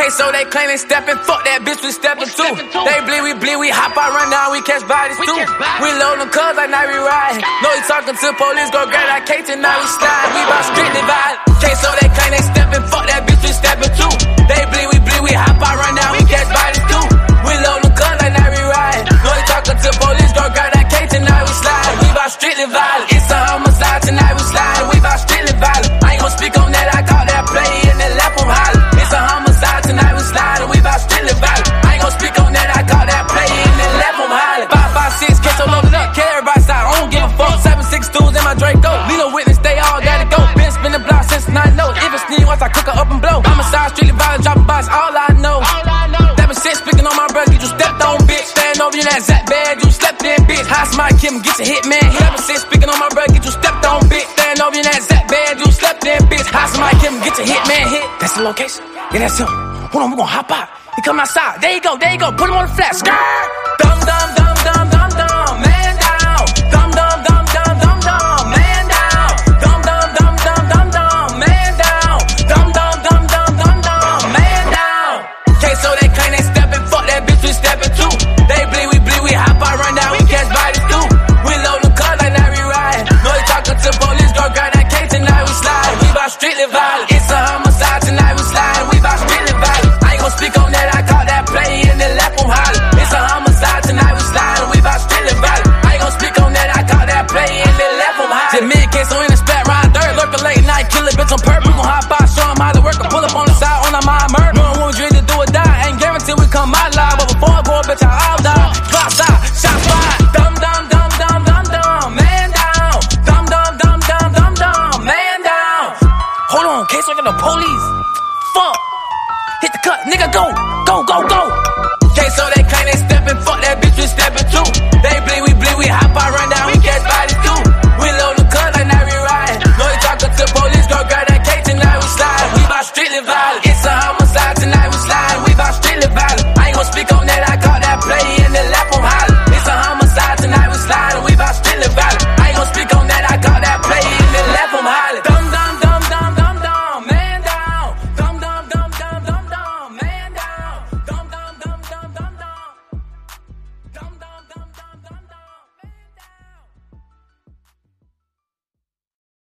case, so they claim they steppin'. Fuck that bitch, we steppin' too. They bleed, we bleed, we hop out, run down, we catch bodies we too. Bodies. We load them cubs like night we ride No, you talking to police, go grab that case, and now we slide. We bout street divide. him, get your hit man. Hit up a speaking on my brother, get you stepped on, bitch. Stand over in that zap band, you slept in, bitch. Hide somebody, hit him, get your hit man hit. That's the location, yeah, that's him. Hold on, we gonna hop out. He come outside, there you go, there you go, put him on the flat, skirt. fucking the police. Fuck. Hit the cut, nigga. Go, go, go, go. Okay, so slow that.